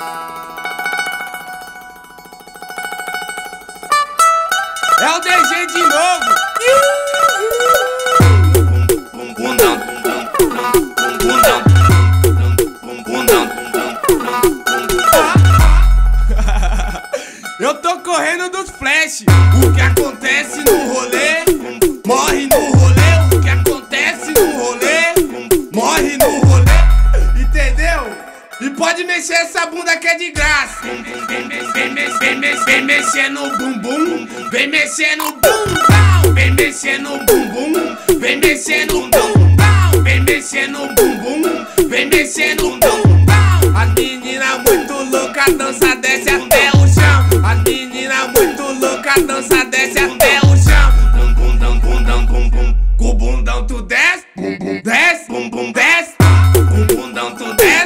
É o DG de novo. Eu tô correndo dos flash. O que acontece no rolê, morre no rolê. Pode mexer essa bunda que é de graça. Vem, vem, vem, mexer no bumbum. Vem mexer no bumbum. Vem mexer no bumbum. Vem mexer no bumbum. Vem mexer no bumbum. Vem mexer no bumbum. A menina muito louca dança desce até o chão. A menina muito louca dança desce até o chão. Bum bum dum bum dum bum bum. Com o bundão tu desce, bum bum desce, bum bum desce. Com o bundão tu desce,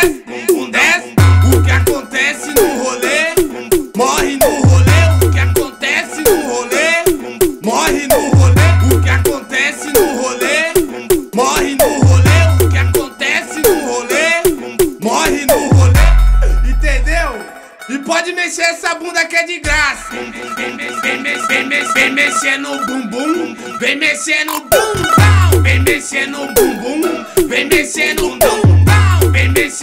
desce, desce. O que acontece no rolê, morre no rolê. O que acontece no rolê, morre no rolê. O que acontece no rolê, morre no rolê. O que acontece no rolê, morre no rolê. Entendeu? E pode mexer essa bunda que é de graça. Vem, vem, vem, vem mexer no bumbum. Vem mexer no bumbum. Vem mexer no bumbum. Vem mexer no bumbum.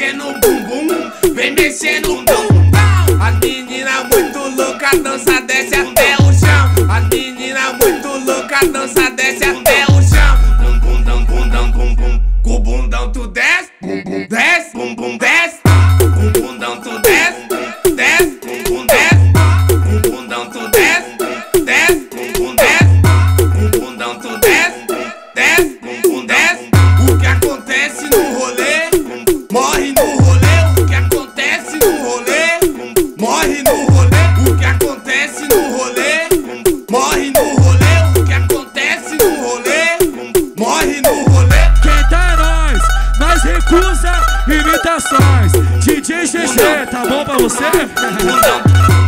Mexer no bumbum. Vem mexer no bumbum. A menina muito louca dança desce até o chão. A menina muito louca dança desce até o chão. Bum bum dum bum dum bum bum. Com o bundão tu desce, bum bum desce, bum bum desce. Com o bundão tu desce, desce. Recusa imitações. DJ GG, tá bom pra você?